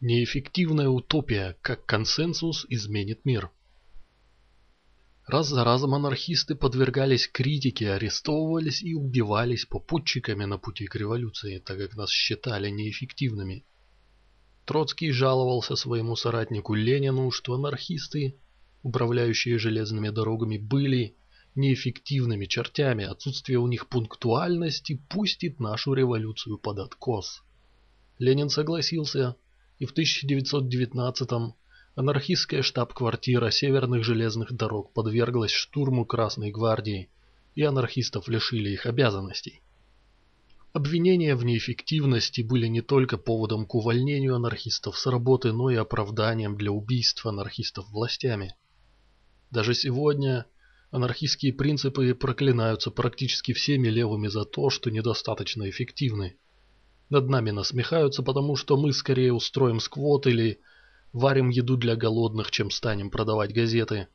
Неэффективная утопия, как консенсус, изменит мир. Раз за разом анархисты подвергались критике, арестовывались и убивались попутчиками на пути к революции, так как нас считали неэффективными. Троцкий жаловался своему соратнику Ленину, что анархисты, управляющие железными дорогами, были неэффективными чертями, отсутствие у них пунктуальности пустит нашу революцию под откос. Ленин согласился, и в 1919-м анархистская штаб-квартира северных железных дорог подверглась штурму Красной гвардии, и анархистов лишили их обязанностей. Обвинения в неэффективности были не только поводом к увольнению анархистов с работы, но и оправданием для убийства анархистов властями. Даже сегодня анархистские принципы проклинаются практически всеми левыми за то, что недостаточно эффективны. Над нами насмехаются, потому что мы скорее устроим сквот или варим еду для голодных, чем станем продавать газеты.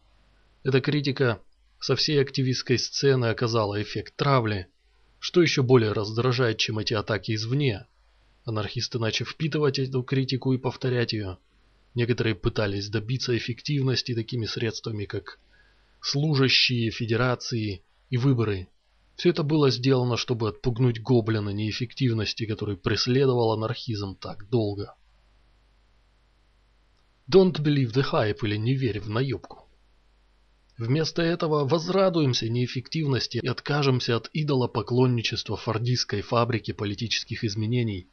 Эта критика со всей активистской сцены оказала эффект травли, что еще более раздражает, чем эти атаки извне. Анархисты начали впитывать эту критику и повторять ее. Некоторые пытались добиться эффективности такими средствами, как служащие, федерации и выборы. Все это было сделано, чтобы отпугнуть гоблина неэффективности, который преследовал анархизм так долго. Don't believe the hype или не верь в наебку. Вместо этого возрадуемся неэффективности и откажемся от идола поклонничества фордистской фабрики политических изменений.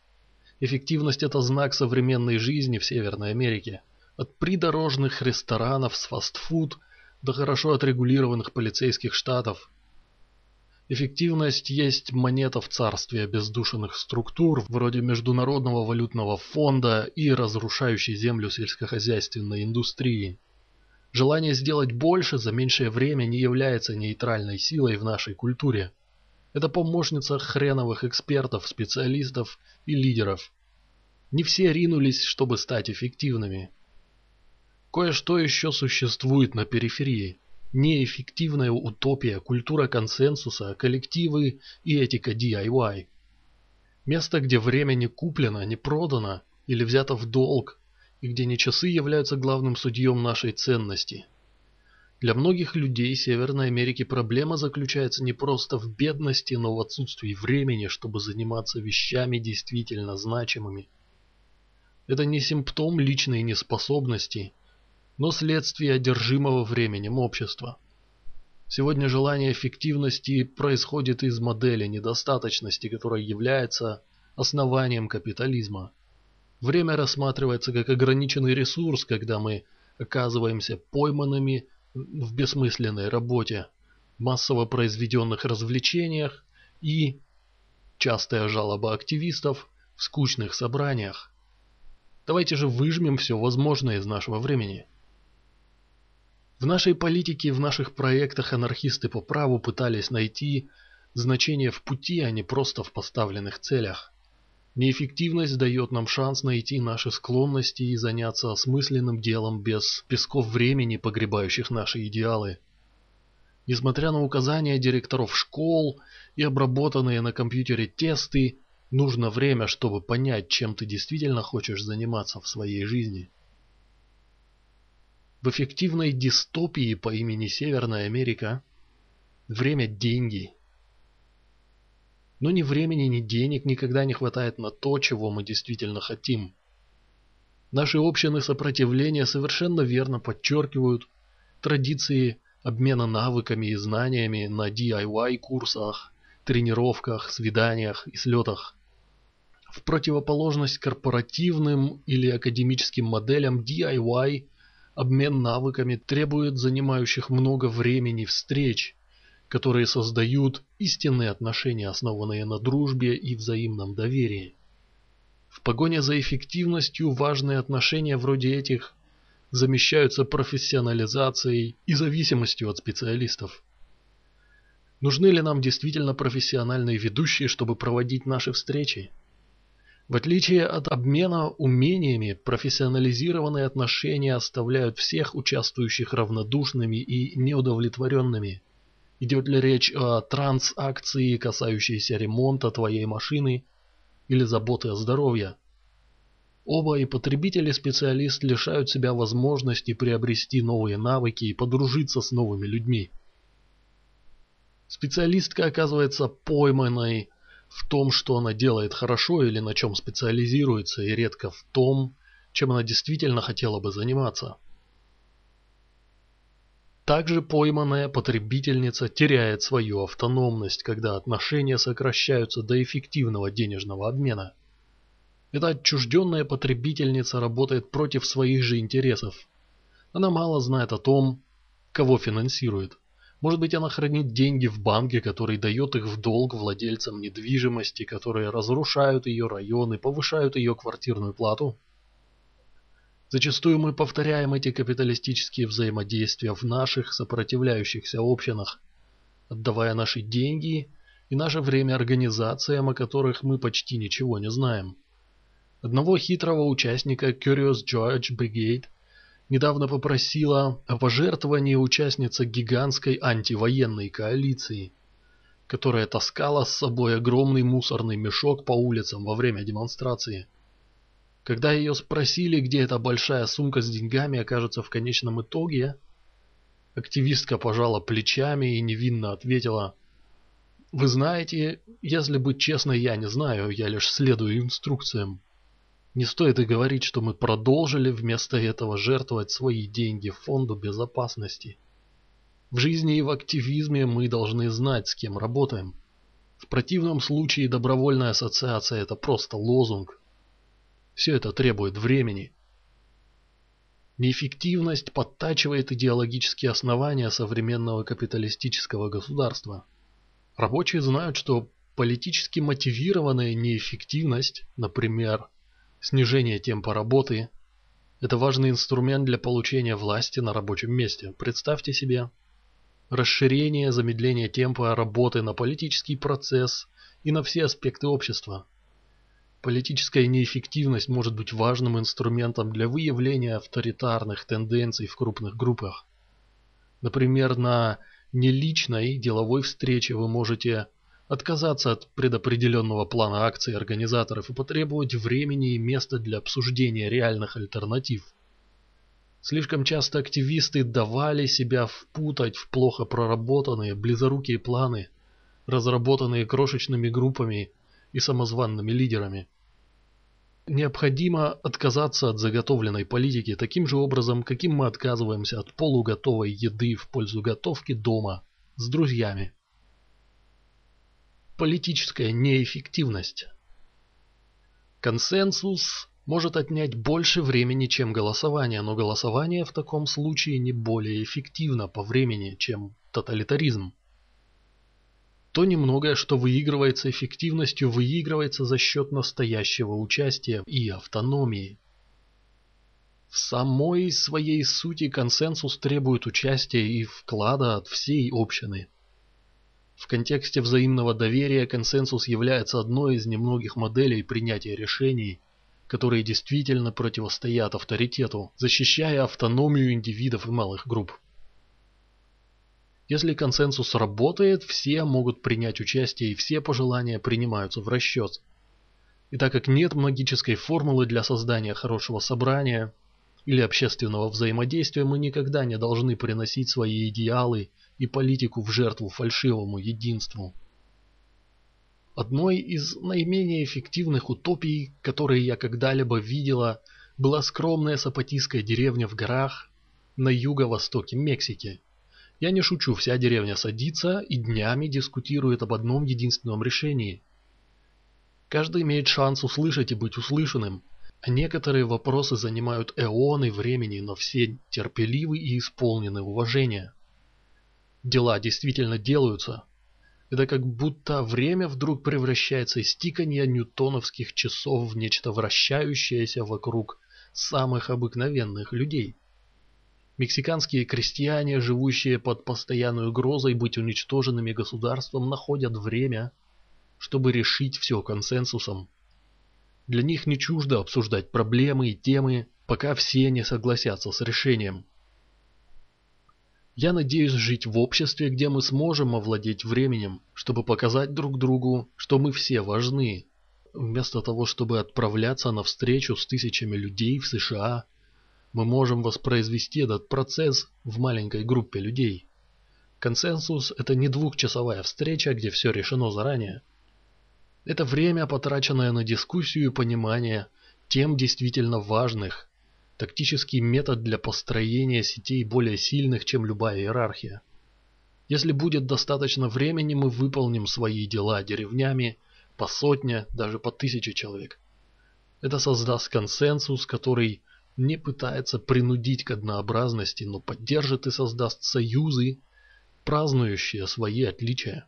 Эффективность – это знак современной жизни в Северной Америке. От придорожных ресторанов с фастфуд до хорошо отрегулированных полицейских штатов – Эффективность есть монета в царстве обездушенных структур, вроде Международного валютного фонда и разрушающей землю сельскохозяйственной индустрии. Желание сделать больше за меньшее время не является нейтральной силой в нашей культуре. Это помощница хреновых экспертов, специалистов и лидеров. Не все ринулись, чтобы стать эффективными. Кое-что еще существует на периферии неэффективная утопия, культура консенсуса, коллективы и этика DIY. Место, где время не куплено, не продано или взято в долг, и где не часы являются главным судьем нашей ценности. Для многих людей Северной Америки проблема заключается не просто в бедности, но в отсутствии времени, чтобы заниматься вещами действительно значимыми. Это не симптом личной неспособности но следствие одержимого временем общества. Сегодня желание эффективности происходит из модели недостаточности, которая является основанием капитализма. Время рассматривается как ограниченный ресурс, когда мы оказываемся пойманными в бессмысленной работе, массово произведенных развлечениях и частая жалоба активистов в скучных собраниях. Давайте же выжмем все возможное из нашего времени. В нашей политике, в наших проектах анархисты по праву пытались найти значение в пути, а не просто в поставленных целях. Неэффективность дает нам шанс найти наши склонности и заняться осмысленным делом без песков времени, погребающих наши идеалы. Несмотря на указания директоров школ и обработанные на компьютере тесты, нужно время, чтобы понять, чем ты действительно хочешь заниматься в своей жизни. В эффективной дистопии по имени Северная Америка время – деньги. Но ни времени, ни денег никогда не хватает на то, чего мы действительно хотим. Наши общины сопротивления совершенно верно подчеркивают традиции обмена навыками и знаниями на DIY-курсах, тренировках, свиданиях и слетах. В противоположность корпоративным или академическим моделям DIY Обмен навыками требует занимающих много времени встреч, которые создают истинные отношения, основанные на дружбе и взаимном доверии. В погоне за эффективностью важные отношения вроде этих замещаются профессионализацией и зависимостью от специалистов. Нужны ли нам действительно профессиональные ведущие, чтобы проводить наши встречи? В отличие от обмена умениями, профессионализированные отношения оставляют всех участвующих равнодушными и неудовлетворенными. Идет ли речь о трансакции, касающейся ремонта твоей машины или заботы о здоровье? Оба и потребитель, и специалист лишают себя возможности приобрести новые навыки и подружиться с новыми людьми. Специалистка оказывается пойманной в том, что она делает хорошо или на чем специализируется, и редко в том, чем она действительно хотела бы заниматься. Также пойманная потребительница теряет свою автономность, когда отношения сокращаются до эффективного денежного обмена. Эта отчужденная потребительница работает против своих же интересов. Она мало знает о том, кого финансирует. Может быть, она хранит деньги в банке, который дает их в долг владельцам недвижимости, которые разрушают ее районы, повышают ее квартирную плату. Зачастую мы повторяем эти капиталистические взаимодействия в наших сопротивляющихся общинах, отдавая наши деньги и наше время организациям, о которых мы почти ничего не знаем. Одного хитрого участника Curious George Brigade недавно попросила о пожертвовании участница гигантской антивоенной коалиции, которая таскала с собой огромный мусорный мешок по улицам во время демонстрации. Когда ее спросили, где эта большая сумка с деньгами окажется в конечном итоге, активистка пожала плечами и невинно ответила «Вы знаете, если быть честной, я не знаю, я лишь следую инструкциям. Не стоит и говорить, что мы продолжили вместо этого жертвовать свои деньги фонду безопасности. В жизни и в активизме мы должны знать, с кем работаем. В противном случае добровольная ассоциация – это просто лозунг, все это требует времени. Неэффективность подтачивает идеологические основания современного капиталистического государства. Рабочие знают, что политически мотивированная неэффективность, например, снижение темпа работы, это важный инструмент для получения власти на рабочем месте. Представьте себе расширение, замедление темпа работы на политический процесс и на все аспекты общества – Политическая неэффективность может быть важным инструментом для выявления авторитарных тенденций в крупных группах. Например, на неличной деловой встрече вы можете отказаться от предопределенного плана акций организаторов и потребовать времени и места для обсуждения реальных альтернатив. Слишком часто активисты давали себя впутать в плохо проработанные, близорукие планы, разработанные крошечными группами и самозванными лидерами. Необходимо отказаться от заготовленной политики таким же образом, каким мы отказываемся от полуготовой еды в пользу готовки дома с друзьями. Политическая неэффективность. Консенсус может отнять больше времени, чем голосование, но голосование в таком случае не более эффективно по времени, чем тоталитаризм. То немногое, что выигрывается эффективностью, выигрывается за счет настоящего участия и автономии. В самой своей сути консенсус требует участия и вклада от всей общины. В контексте взаимного доверия консенсус является одной из немногих моделей принятия решений, которые действительно противостоят авторитету, защищая автономию индивидов и малых групп. Если консенсус работает, все могут принять участие и все пожелания принимаются в расчет. И так как нет магической формулы для создания хорошего собрания или общественного взаимодействия, мы никогда не должны приносить свои идеалы и политику в жертву фальшивому единству. Одной из наименее эффективных утопий, которые я когда-либо видела, была скромная сапатийская деревня в горах на юго-востоке Мексики. Я не шучу, вся деревня садится и днями дискутирует об одном единственном решении. Каждый имеет шанс услышать и быть услышанным, а некоторые вопросы занимают эоны времени, но все терпеливы и исполнены уважения. Дела действительно делаются. Это как будто время вдруг превращается из тиканья ньютоновских часов в нечто вращающееся вокруг самых обыкновенных людей. Мексиканские крестьяне, живущие под постоянной угрозой быть уничтоженными государством, находят время, чтобы решить все консенсусом. Для них не чуждо обсуждать проблемы и темы, пока все не согласятся с решением. Я надеюсь жить в обществе, где мы сможем овладеть временем, чтобы показать друг другу, что мы все важны, вместо того, чтобы отправляться на встречу с тысячами людей в США, мы можем воспроизвести этот процесс в маленькой группе людей. Консенсус – это не двухчасовая встреча, где все решено заранее. Это время, потраченное на дискуссию и понимание тем действительно важных, тактический метод для построения сетей более сильных, чем любая иерархия. Если будет достаточно времени, мы выполним свои дела деревнями по сотне, даже по тысяче человек. Это создаст консенсус, который не пытается принудить к однообразности, но поддержит и создаст союзы, празднующие свои отличия.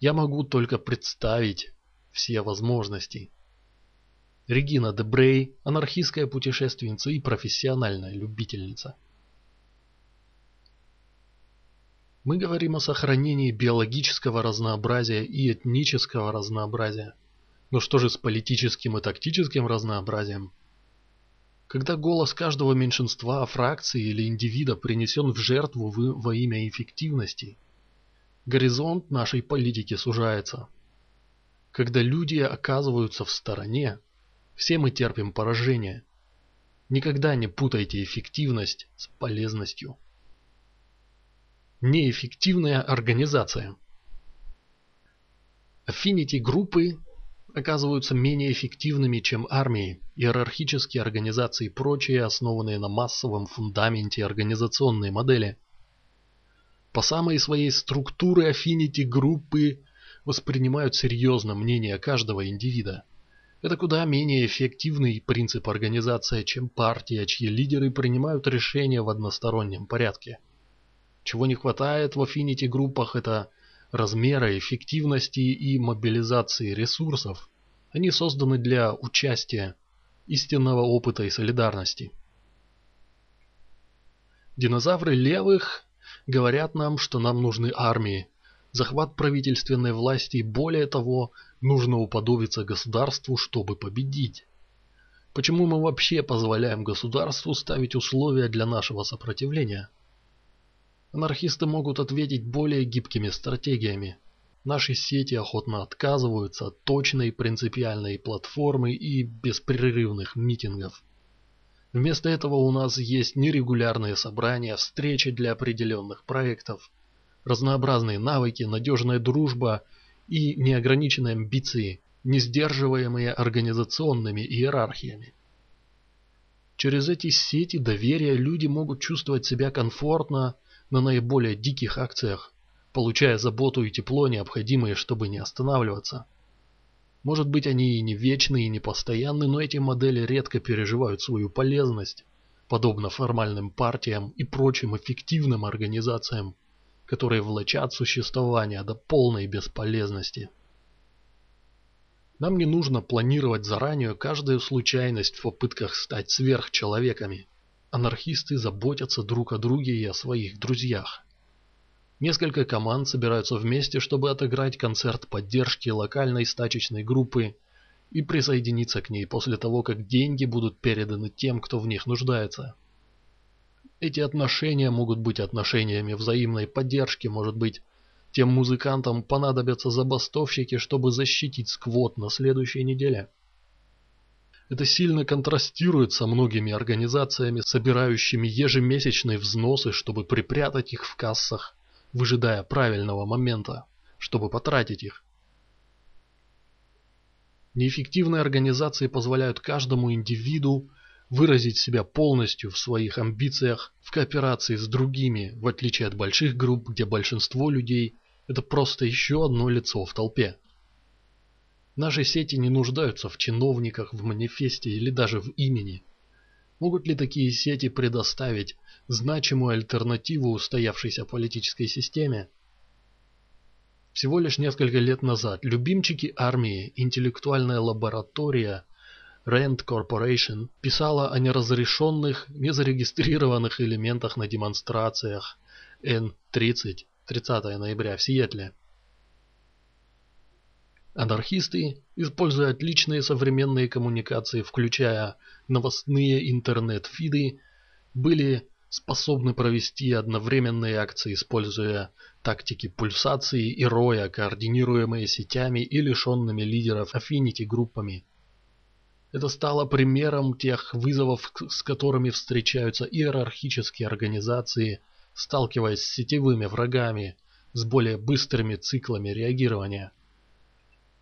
Я могу только представить все возможности. Регина Дебрей, анархистская путешественница и профессиональная любительница. Мы говорим о сохранении биологического разнообразия и этнического разнообразия. Но что же с политическим и тактическим разнообразием? Когда голос каждого меньшинства, фракции или индивида принесен в жертву во имя эффективности, горизонт нашей политики сужается. Когда люди оказываются в стороне, все мы терпим поражение. Никогда не путайте эффективность с полезностью. Неэффективная организация. Affinity-группы оказываются менее эффективными, чем армии, иерархические организации и прочие, основанные на массовом фундаменте организационные модели. По самой своей структуре Affinity-группы воспринимают серьезно мнение каждого индивида. Это куда менее эффективный принцип организации, чем партия, чьи лидеры принимают решения в одностороннем порядке. Чего не хватает в Affinity-группах, это размера, эффективности и мобилизации ресурсов. Они созданы для участия, истинного опыта и солидарности. Динозавры левых говорят нам, что нам нужны армии, захват правительственной власти и более того, нужно уподобиться государству, чтобы победить. Почему мы вообще позволяем государству ставить условия для нашего сопротивления? Анархисты могут ответить более гибкими стратегиями. Наши сети охотно отказываются от точной принципиальной платформы и беспрерывных митингов. Вместо этого у нас есть нерегулярные собрания, встречи для определенных проектов, разнообразные навыки, надежная дружба и неограниченные амбиции, не сдерживаемые организационными иерархиями. Через эти сети доверия люди могут чувствовать себя комфортно на наиболее диких акциях, получая заботу и тепло, необходимые, чтобы не останавливаться. Может быть, они и не вечны, и не постоянны, но эти модели редко переживают свою полезность, подобно формальным партиям и прочим эффективным организациям, которые влачат существование до полной бесполезности. Нам не нужно планировать заранее каждую случайность в попытках стать сверхчеловеками. Анархисты заботятся друг о друге и о своих друзьях. Несколько команд собираются вместе, чтобы отыграть концерт поддержки локальной стачечной группы и присоединиться к ней после того, как деньги будут переданы тем, кто в них нуждается. Эти отношения могут быть отношениями взаимной поддержки, может быть, тем музыкантам понадобятся забастовщики, чтобы защитить сквот на следующей неделе. Это сильно контрастирует со многими организациями, собирающими ежемесячные взносы, чтобы припрятать их в кассах, выжидая правильного момента, чтобы потратить их. Неэффективные организации позволяют каждому индивиду выразить себя полностью в своих амбициях в кооперации с другими, в отличие от больших групп, где большинство людей – это просто еще одно лицо в толпе. Наши сети не нуждаются в чиновниках, в манифесте или даже в имени. Могут ли такие сети предоставить значимую альтернативу устоявшейся политической системе? Всего лишь несколько лет назад любимчики армии, интеллектуальная лаборатория Rand Corporation писала о неразрешенных, незарегистрированных элементах на демонстрациях N30 30 ноября в Сиэтле. Анархисты, используя отличные современные коммуникации, включая новостные интернет-фиды, были способны провести одновременные акции, используя тактики пульсации и роя, координируемые сетями и лишенными лидеров афfinity группами. Это стало примером тех вызовов, с которыми встречаются иерархические организации, сталкиваясь с сетевыми врагами, с более быстрыми циклами реагирования.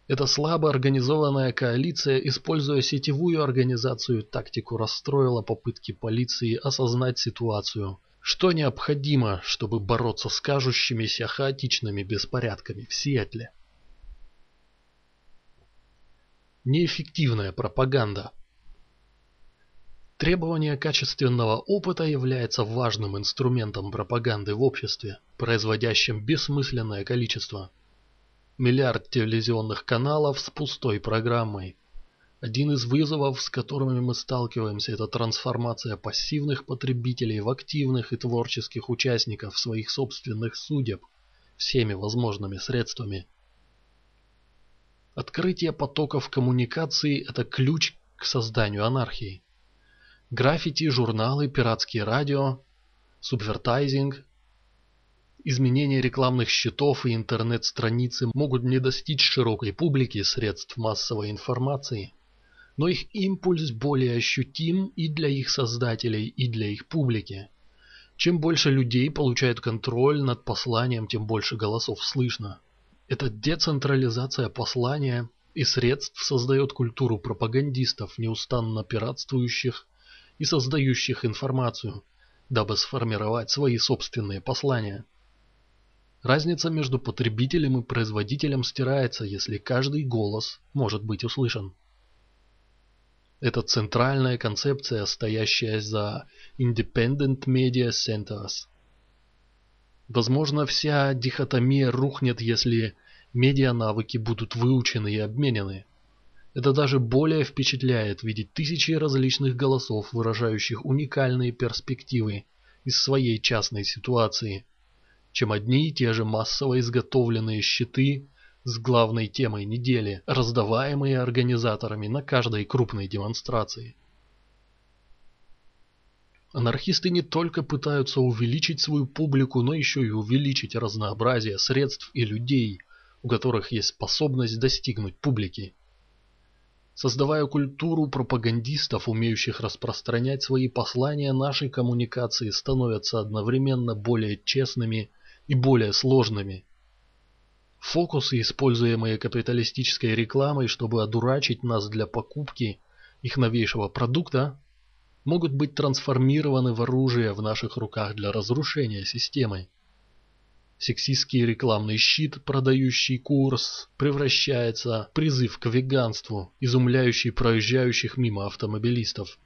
Эта слабо организованная коалиция, используя сетевую организацию тактику, расстроила попытки полиции осознать ситуацию, что необходимо, чтобы бороться с кажущимися хаотичными беспорядками в Сиэтле. Неэффективная пропаганда Требование качественного опыта является важным инструментом пропаганды в обществе, производящим бессмысленное количество миллиард телевизионных каналов с пустой программой. Один из вызовов, с которыми мы сталкиваемся, это трансформация пассивных потребителей в активных и творческих участников своих собственных судеб всеми возможными средствами. Открытие потоков коммуникации – это ключ к созданию анархии. Граффити, журналы, пиратские радио, субвертайзинг, Изменение рекламных счетов и интернет-страницы могут не достичь широкой публики средств массовой информации, но их импульс более ощутим и для их создателей, и для их публики. Чем больше людей получают контроль над посланием, тем больше голосов слышно. Эта децентрализация послания и средств создает культуру пропагандистов, неустанно пиратствующих и создающих информацию, дабы сформировать свои собственные послания. Разница между потребителем и производителем стирается, если каждый голос может быть услышан. Это центральная концепция, стоящая за Independent Media Centers. Возможно, вся дихотомия рухнет, если медиа-навыки будут выучены и обменены. Это даже более впечатляет видеть тысячи различных голосов, выражающих уникальные перспективы из своей частной ситуации – чем одни и те же массово изготовленные щиты с главной темой недели, раздаваемые организаторами на каждой крупной демонстрации. Анархисты не только пытаются увеличить свою публику, но еще и увеличить разнообразие средств и людей, у которых есть способность достигнуть публики. Создавая культуру пропагандистов, умеющих распространять свои послания, наши коммуникации становятся одновременно более честными и более сложными. Фокусы, используемые капиталистической рекламой, чтобы одурачить нас для покупки их новейшего продукта, могут быть трансформированы в оружие в наших руках для разрушения системы. Сексистский рекламный щит, продающий курс, превращается в призыв к веганству, изумляющий проезжающих мимо автомобилистов.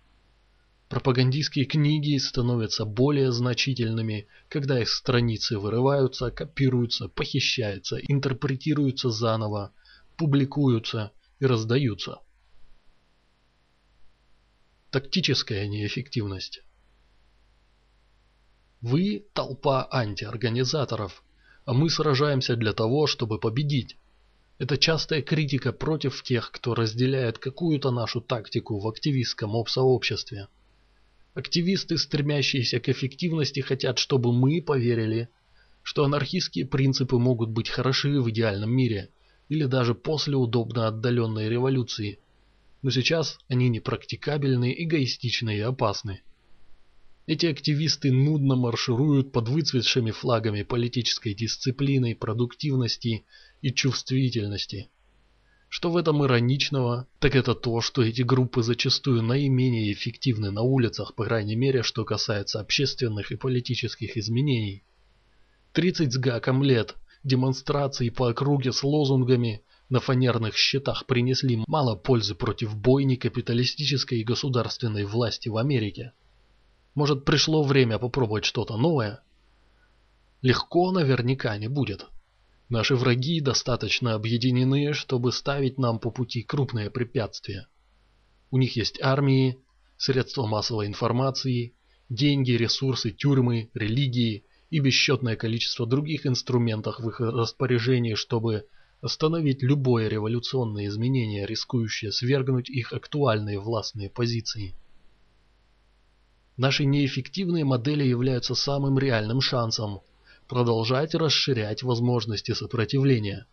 Пропагандистские книги становятся более значительными, когда их страницы вырываются, копируются, похищаются, интерпретируются заново, публикуются и раздаются. Тактическая неэффективность. Вы – толпа антиорганизаторов, а мы сражаемся для того, чтобы победить. Это частая критика против тех, кто разделяет какую-то нашу тактику в активистском сообществе. Активисты, стремящиеся к эффективности, хотят, чтобы мы поверили, что анархистские принципы могут быть хороши в идеальном мире или даже после удобно отдаленной революции. Но сейчас они непрактикабельны, эгоистичны и опасны. Эти активисты нудно маршируют под выцветшими флагами политической дисциплины, продуктивности и чувствительности. Что в этом ироничного, так это то, что эти группы зачастую наименее эффективны на улицах, по крайней мере, что касается общественных и политических изменений. 30 с гаком лет демонстраций по округе с лозунгами на фанерных щитах принесли мало пользы против бойни капиталистической и государственной власти в Америке. Может, пришло время попробовать что-то новое? Легко наверняка не будет. Наши враги достаточно объединены, чтобы ставить нам по пути крупные препятствия. У них есть армии, средства массовой информации, деньги, ресурсы, тюрьмы, религии и бесчетное количество других инструментов в их распоряжении, чтобы остановить любое революционное изменение, рискующее свергнуть их актуальные властные позиции. Наши неэффективные модели являются самым реальным шансом продолжать расширять возможности сопротивления.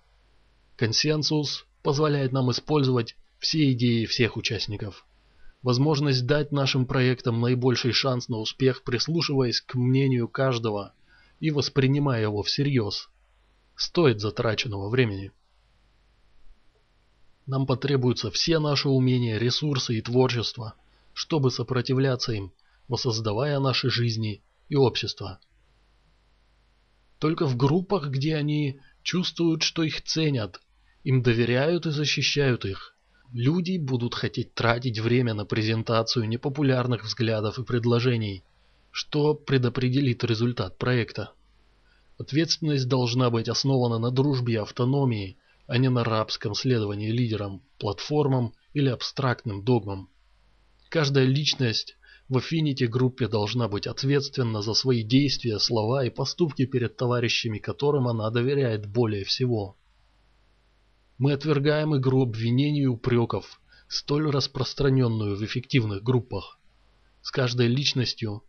Консенсус позволяет нам использовать все идеи всех участников. Возможность дать нашим проектам наибольший шанс на успех, прислушиваясь к мнению каждого и воспринимая его всерьез, стоит затраченного времени. Нам потребуются все наши умения, ресурсы и творчество, чтобы сопротивляться им, воссоздавая наши жизни и общество. Только в группах, где они чувствуют, что их ценят, им доверяют и защищают их, люди будут хотеть тратить время на презентацию непопулярных взглядов и предложений, что предопределит результат проекта. Ответственность должна быть основана на дружбе и автономии, а не на рабском следовании лидерам, платформам или абстрактным догмам. Каждая личность в Affinity группе должна быть ответственна за свои действия, слова и поступки перед товарищами, которым она доверяет более всего. Мы отвергаем игру обвинений и упреков, столь распространенную в эффективных группах. С каждой личностью,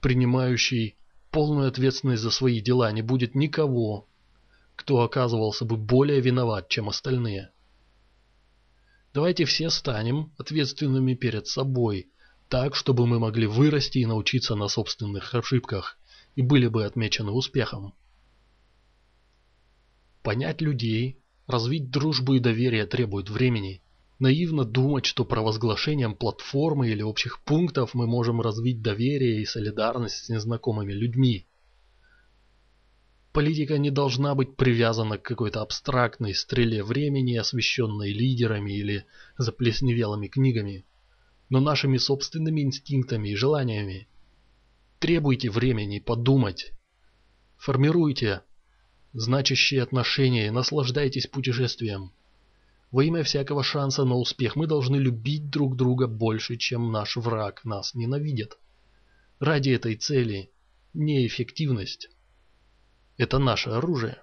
принимающей полную ответственность за свои дела, не будет никого, кто оказывался бы более виноват, чем остальные. Давайте все станем ответственными перед собой – так, чтобы мы могли вырасти и научиться на собственных ошибках и были бы отмечены успехом. Понять людей, развить дружбу и доверие требует времени. Наивно думать, что провозглашением платформы или общих пунктов мы можем развить доверие и солидарность с незнакомыми людьми. Политика не должна быть привязана к какой-то абстрактной стреле времени, освещенной лидерами или заплесневелыми книгами но нашими собственными инстинктами и желаниями. Требуйте времени подумать. Формируйте значащие отношения и наслаждайтесь путешествием. Во имя всякого шанса на успех мы должны любить друг друга больше, чем наш враг нас ненавидит. Ради этой цели неэффективность – это наше оружие.